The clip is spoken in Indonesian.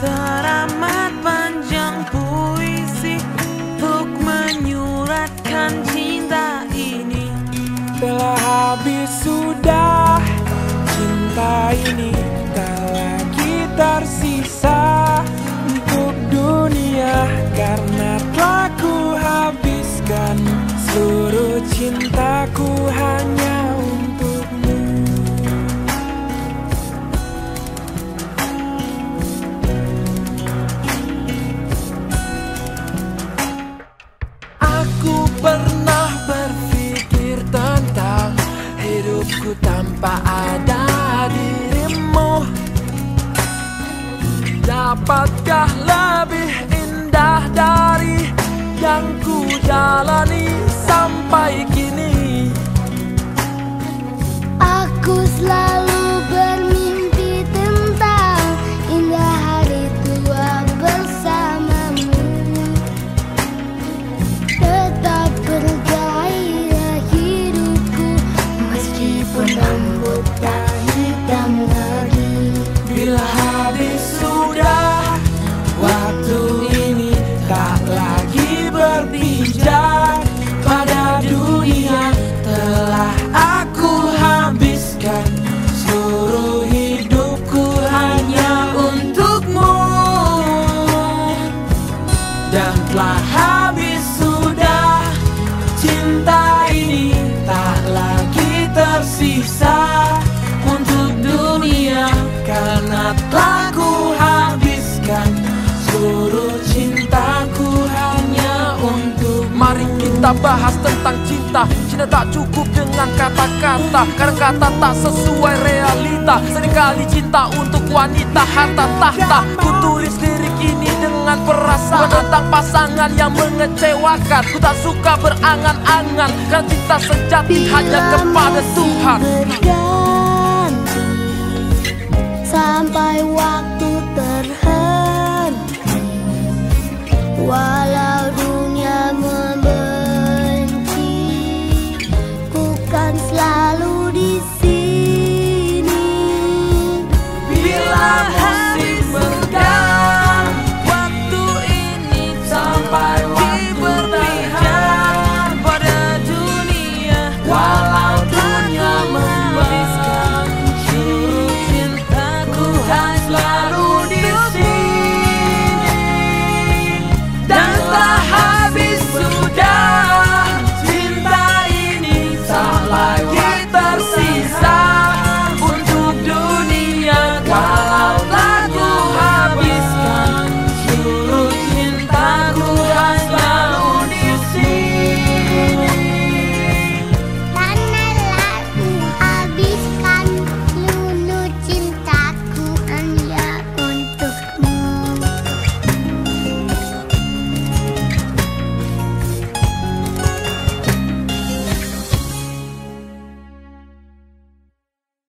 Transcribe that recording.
teramat panjang puisi Untuk menyuratkan cinta ini. Telah habis sudah Cinta ini tak lagi tersisa Untuk dunia Karena telah ku habiskan. Seluruh cintaku hanya tanpa ada dirimu. Dapatkah lebih indah dari yang ku jalani sampai meskipun rambut tak hitam lagi Bila habis sudah Waktu ini tak lagi berpijak Pada dunia telah aku habiskan. Seluruh hidupku hanya untukmu. Dan telah habis sudah Cinta tersisa kita bahas tentang cinta. Cinta tak cukup dengan kata-kata. Karena kata tak sesuai realita. Seringkali cinta untuk wanita harta tahta. Ku tulis lirik ini dengan perasaan Tentang pasangan yang mengecewakan. Ku tak suka berangan-angan. Karena cinta sejati hanya kepada Tuhan. Berganti sampai waktu terhenti